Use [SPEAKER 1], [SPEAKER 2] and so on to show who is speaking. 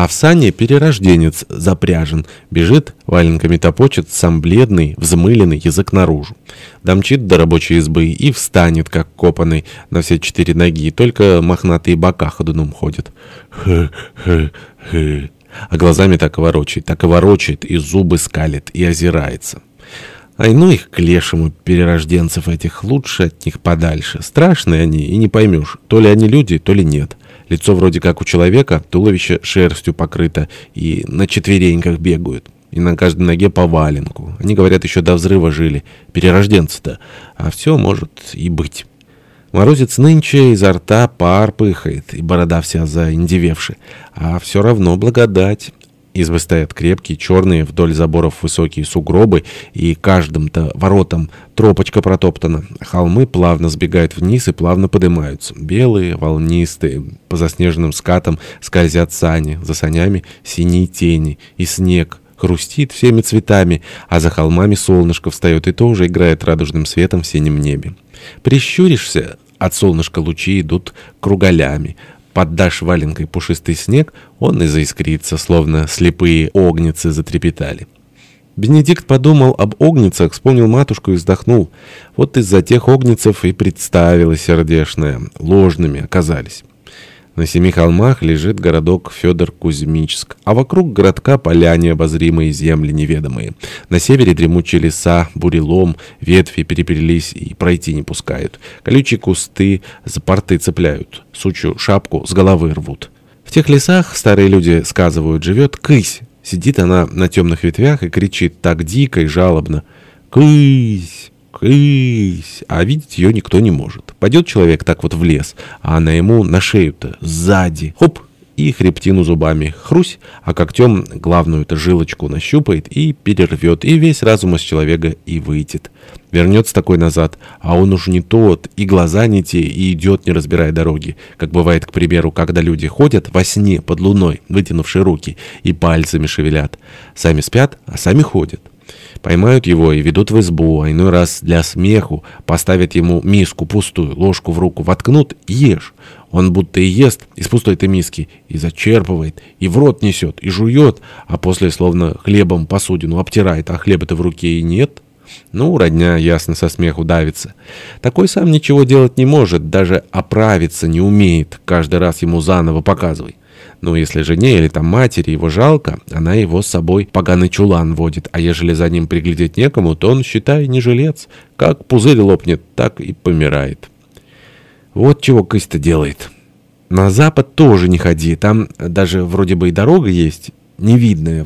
[SPEAKER 1] А в сане перерожденец запряжен. Бежит, валенками топочет, сам бледный, взмыленный, язык наружу. Домчит до рабочей избы и встанет, как копанный, на все четыре ноги, только мохнатые бока ходуном ходят. Хы-хы-хы. А глазами так и ворочает, так и ворочает, и зубы скалит, и озирается. Ай, ну их к лешему, перерожденцев этих, лучше от них подальше. Страшные они, и не поймешь, то ли они люди, то ли нет. Лицо вроде как у человека, туловище шерстью покрыто, и на четвереньках бегают. И на каждой ноге по валенку. Они, говорят, еще до взрыва жили. Перерожденцы-то. А все может и быть. Морозец нынче изо рта пар пыхает, и борода вся заиндевевшая. А все равно благодать. Избы стоят крепкие, черные, вдоль заборов высокие сугробы, и каждым-то воротом тропочка протоптана. Холмы плавно сбегают вниз и плавно поднимаются. Белые, волнистые, по заснеженным скатам скользят сани, за санями синие тени, и снег хрустит всеми цветами, а за холмами солнышко встает и тоже играет радужным светом в синем небе. Прищуришься, от солнышка лучи идут кругалями, Поддашь валенкой пушистый снег, он и заискрится, словно слепые огницы затрепетали. Бенедикт подумал об огницах, вспомнил матушку и вздохнул. Вот из-за тех огницев и представила сердешная. Ложными оказались. На семи холмах лежит городок Федор Кузьмичск, а вокруг городка поля необозримые земли неведомые. На севере дремучие леса, бурелом, ветви переплелись и пройти не пускают. Колючие кусты за порты цепляют, сучью шапку с головы рвут. В тех лесах, старые люди сказывают, живет кысь. Сидит она на темных ветвях и кричит так дико и жалобно. «Кысь! Кысь! А видеть ее никто не может. Пойдет человек так вот в лес, а она ему на шею-то сзади. Хоп! И хребтину зубами хрусь, а когтем главную-то жилочку нащупает и перервет, и весь разум из человека и выйдет. Вернется такой назад, а он уж не тот, и глаза не те, и идет, не разбирая дороги. Как бывает, к примеру, когда люди ходят во сне под луной, вытянувшие руки, и пальцами шевелят. Сами спят, а сами ходят. Поймают его и ведут в избу, а иной раз для смеху поставят ему миску пустую, ложку в руку, воткнут ешь. Он будто и ест из пустой-то миски, и зачерпывает, и в рот несет, и жует, а после словно хлебом посудину обтирает, а хлеба-то в руке и нет. Ну, родня, ясно, со смеху давится. Такой сам ничего делать не может, даже оправиться не умеет, каждый раз ему заново показывай. Ну, если жене или там матери его жалко, она его с собой поганый чулан водит, а ежели за ним приглядеть некому, то он, считай, не жилец. Как пузырь лопнет, так и помирает. Вот чего кысь-то делает. На запад тоже не ходи, там даже вроде бы и дорога есть, невидная,